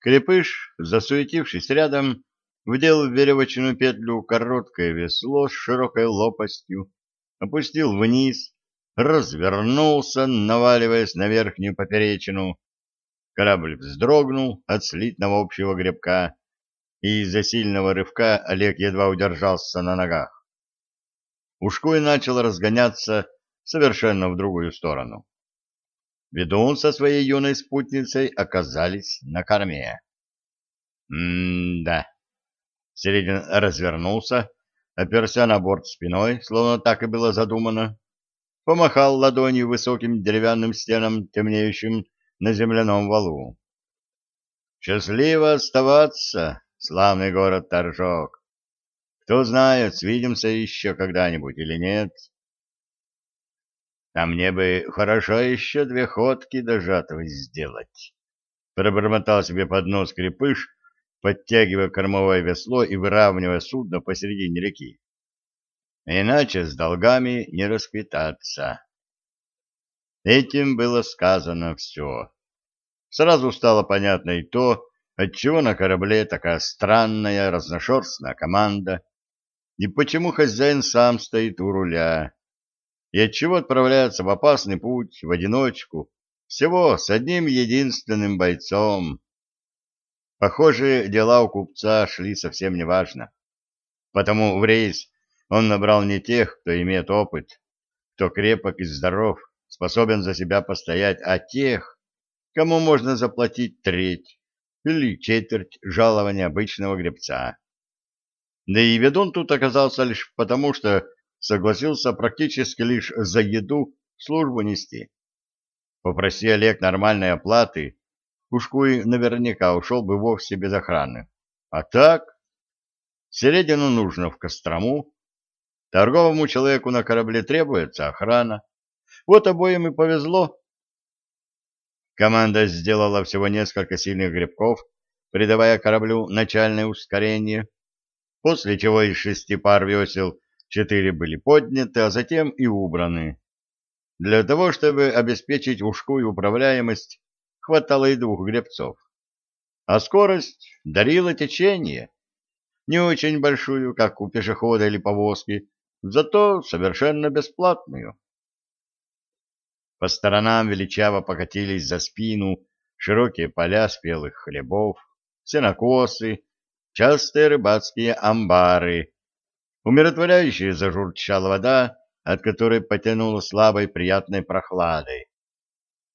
Крепыш, засуетившись рядом, вдел в веревочную петлю короткое весло с широкой лопастью, опустил вниз, развернулся, наваливаясь на верхнюю поперечину. Корабль вздрогнул от слитного общего гребка, и из-за сильного рывка Олег едва удержался на ногах. Ушкуй начал разгоняться совершенно в другую сторону. Ведун со своей юной спутницей оказались на корме. М-да. Середин развернулся, оперся на борт спиной, словно так и было задумано, помахал ладонью высоким деревянным стенам, темнеющим на земляном валу. «Счастливо оставаться, славный город Торжок! Кто знает, свидимся еще когда-нибудь или нет?» А мне бы хорошо еще две ходки до жатвы сделать. Пробормотал себе под нос крепыш, подтягивая кормовое весло и выравнивая судно посередине реки. Иначе с долгами не расквитаться. Этим было сказано все. Сразу стало понятно и то, отчего на корабле такая странная разношерстная команда, и почему хозяин сам стоит у руля, и отчего отправляется в опасный путь в одиночку, всего с одним единственным бойцом. Похоже, дела у купца шли совсем неважно. Потому в рейс он набрал не тех, кто имеет опыт, кто крепок и здоров, способен за себя постоять, а тех, кому можно заплатить треть или четверть жалования обычного гребца. Да и ведун тут оказался лишь потому, что согласился практически лишь за еду службу нести. Попроси Олег нормальной оплаты, Ушкуй наверняка ушел бы вовсе без охраны. А так, Середину нужно в Кострому, торговому человеку на корабле требуется охрана. Вот обоим и повезло. Команда сделала всего несколько сильных грибков, придавая кораблю начальное ускорение, после чего из шести пар весел четыре были подняты, а затем и убраны. Для того, чтобы обеспечить ушкую управляемость, хватало и двух гребцов. А скорость дарила течение. Не очень большую, как у пешехода или повозки, зато совершенно бесплатную. По сторонам величаво покатились за спину широкие поля спелых хлебов, сенокосы, частые рыбацкие амбары, Умиротворяюще зажурчала вода, от которой потянуло слабой приятной прохладой.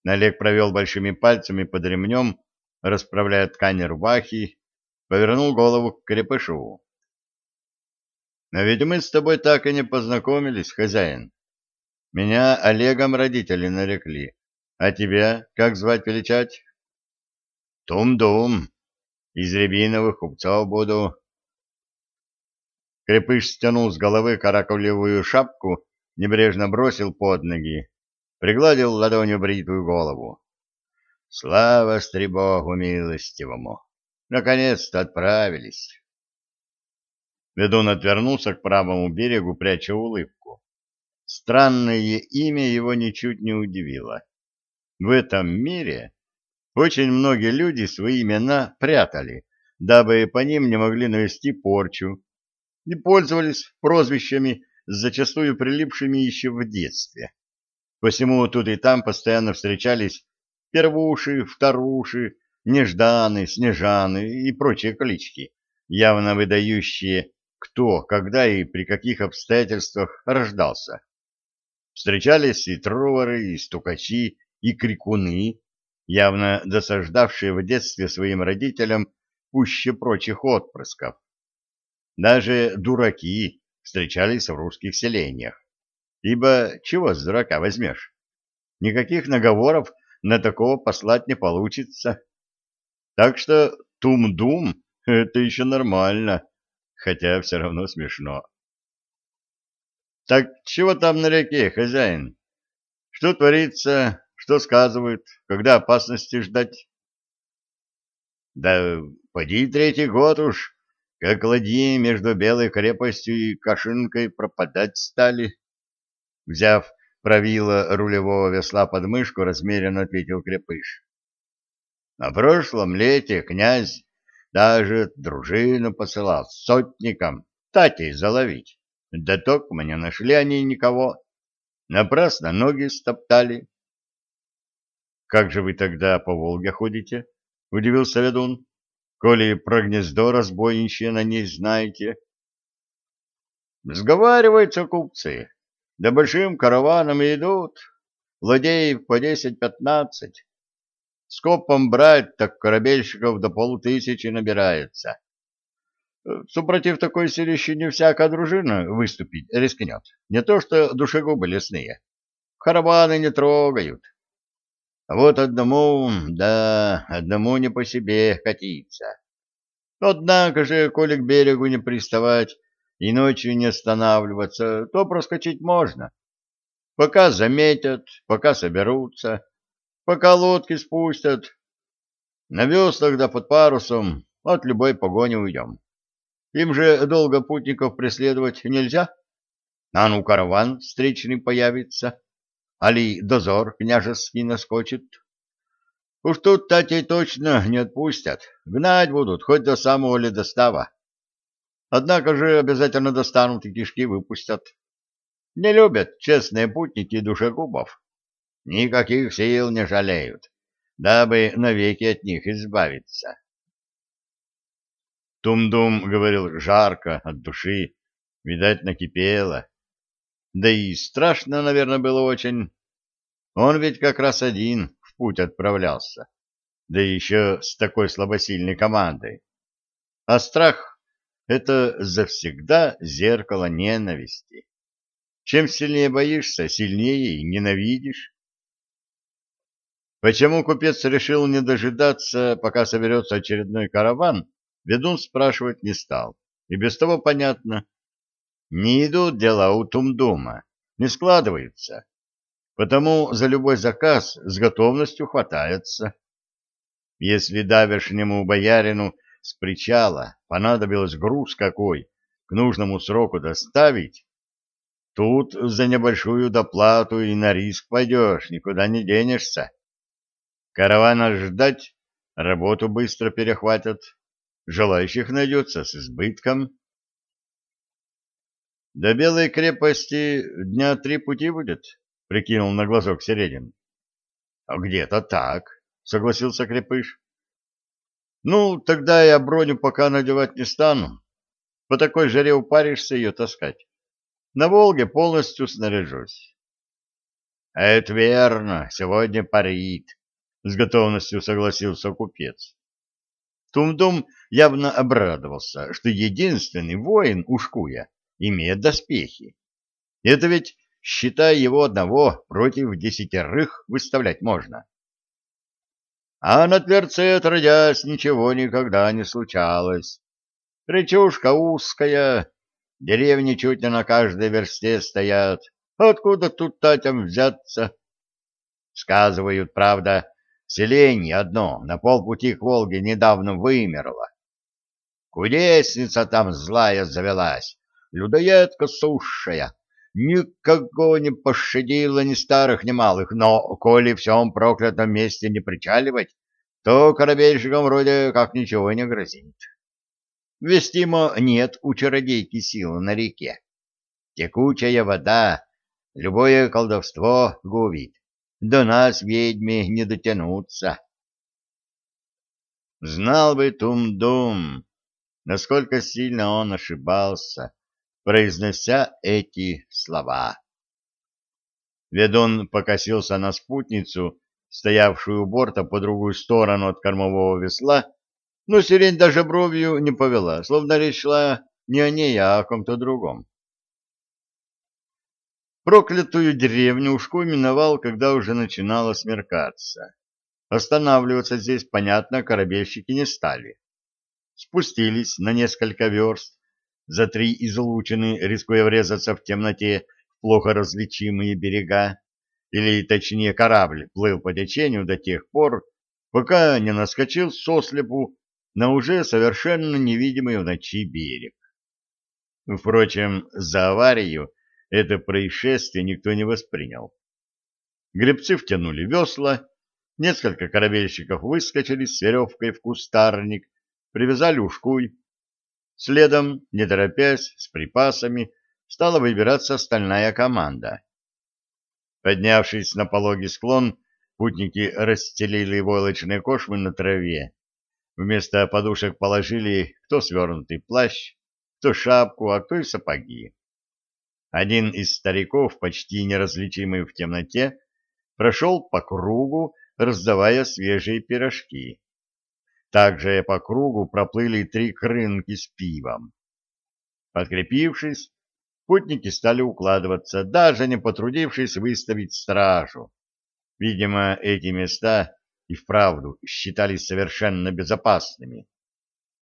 Налег провел большими пальцами под ремнем, расправляя ткань рубахи, повернул голову к крепышу. — А ведь мы с тобой так и не познакомились, хозяин. Меня Олегом родители нарекли. А тебя как звать величать? — Тум-дум. Из рябиновых купцов буду. Крепыш стянул с головы каракулевую шапку, небрежно бросил под ноги, пригладил ладонью бритую голову. Слава стребогу милостивому! Наконец-то отправились. Ведун отвернулся к правому берегу, пряча улыбку. Странное имя его ничуть не удивило. В этом мире очень многие люди свои имена прятали, дабы по ним не могли навести порчу и пользовались прозвищами, зачастую прилипшими еще в детстве. Посему тут и там постоянно встречались первуши, вторуши, нежданы, снежаны и прочие клички, явно выдающие, кто, когда и при каких обстоятельствах рождался. Встречались и тровары, и стукачи, и крикуны, явно досаждавшие в детстве своим родителям пуще прочих отпрысков. Даже дураки встречались в русских селениях. Ибо чего с дурака возьмешь? Никаких наговоров на такого послать не получится. Так что тум-дум — это еще нормально, хотя все равно смешно. Так чего там на реке, хозяин? Что творится, что сказывают, когда опасности ждать? Да поди третий год уж, как ладьи между Белой крепостью и Кашинкой пропадать стали. Взяв правило рулевого весла под мышку, размеренно ответил крепыш. На прошлом лете князь даже дружину посылал сотникам татей заловить. Да только мне нашли они никого. Напрасно ноги стоптали. — Как же вы тогда по Волге ходите? — удивился ведун. — Коли про гнездо разбойничье на ней знаете. — Сговариваются купцы, да большим караваном идут, ладеев по десять-пятнадцать. Скопом брать, так корабельщиков до полутысячи набирается. Супротив такой силищи не всякая дружина выступить рискнет. Не то что душегубы лесные. Караваны не трогают. А вот одному, да, одному не по себе катиться. Однако же, коли к берегу не приставать и ночью не останавливаться, то проскочить можно. Пока заметят, пока соберутся, пока лодки спустят. На веслах да под парусом от любой погони уйдем. Им же долго путников преследовать нельзя. А ну караван встречный появится, али дозор княжеский наскочит. Уж тут татей точно не отпустят, гнать будут хоть до самого ледостава. Однако же обязательно достанут и кишки выпустят. Не любят честные путники душегубов. Никаких сил не жалеют, дабы навеки от них избавиться. Тум-Дум говорил жарко, от души, видать, накипело. Да и страшно, наверное, было очень. Он ведь как раз один в путь отправлялся, да еще с такой слабосильной командой. А страх — это завсегда зеркало ненависти. Чем сильнее боишься, сильнее и ненавидишь. Почему купец решил не дожидаться, пока соберется очередной караван, ведун спрашивать не стал. И без того понятно. Не идут дела у Тумдума, не складываются. Потому за любой заказ с готовностью хватается. Если давешнему боярину с причала понадобилось груз какой к нужному сроку доставить, тут за небольшую доплату и на риск пойдешь, никуда не денешься. Каравана ждать, работу быстро перехватят, желающих найдется с избытком. До Белой крепости дня три пути будет, — прикинул на глазок Середин. — А где-то так, — согласился Крепыш. — Ну, тогда я броню пока надевать не стану. По такой жаре упаришься ее таскать. На Волге полностью снаряжусь. — Это верно, сегодня парит, — с готовностью согласился купец. Тумдум явно обрадовался, что единственный воин Ушкуя имеет доспехи. Это ведь, считай его одного, против десятерых выставлять можно. А на Тверце, отродясь, ничего никогда не случалось. Речушка узкая, деревни чуть не на каждой версте стоят. Откуда тут татям взяться? Сказывают, правда, Селение одно на полпути к Волге недавно вымерло. Кудесница там злая завелась, людоедка сущая, никого не пощадила ни старых, ни малых, но, коли в всем проклятом месте не причаливать, то корабельщикам вроде как ничего не грозит. Вестимо нет у чародейки силы на реке. Текучая вода любое колдовство губит до нас, ведьми, не дотянуться. Знал бы Тум-Дум, насколько сильно он ошибался, произнося эти слова. Ведун покосился на спутницу, стоявшую у борта по другую сторону от кормового весла, но сирень даже бровью не повела, словно речь шла не о ней, а о ком-то другом. Проклятую деревню Ушку миновал, когда уже начинало смеркаться. Останавливаться здесь, понятно, корабельщики не стали. Спустились на несколько верст, за три излучины, рискуя врезаться в темноте в плохо различимые берега, или, точнее, корабль плыл по течению до тех пор, пока не наскочил сослепу на уже совершенно невидимый в ночи берег. Впрочем, за аварию это происшествие никто не воспринял. Гребцы втянули весла, Несколько корабельщиков выскочили с веревкой в кустарник, привязали ушкуй. Следом, не торопясь, с припасами, стала выбираться остальная команда. Поднявшись на пологий склон, путники расстелили войлочные кошмы на траве. Вместо подушек положили кто свернутый плащ, кто шапку, а кто и сапоги. Один из стариков, почти неразличимый в темноте, прошел по кругу, раздавая свежие пирожки. Также по кругу проплыли три крынки с пивом. Подкрепившись, путники стали укладываться, даже не потрудившись выставить стражу. Видимо, эти места и вправду считались совершенно безопасными.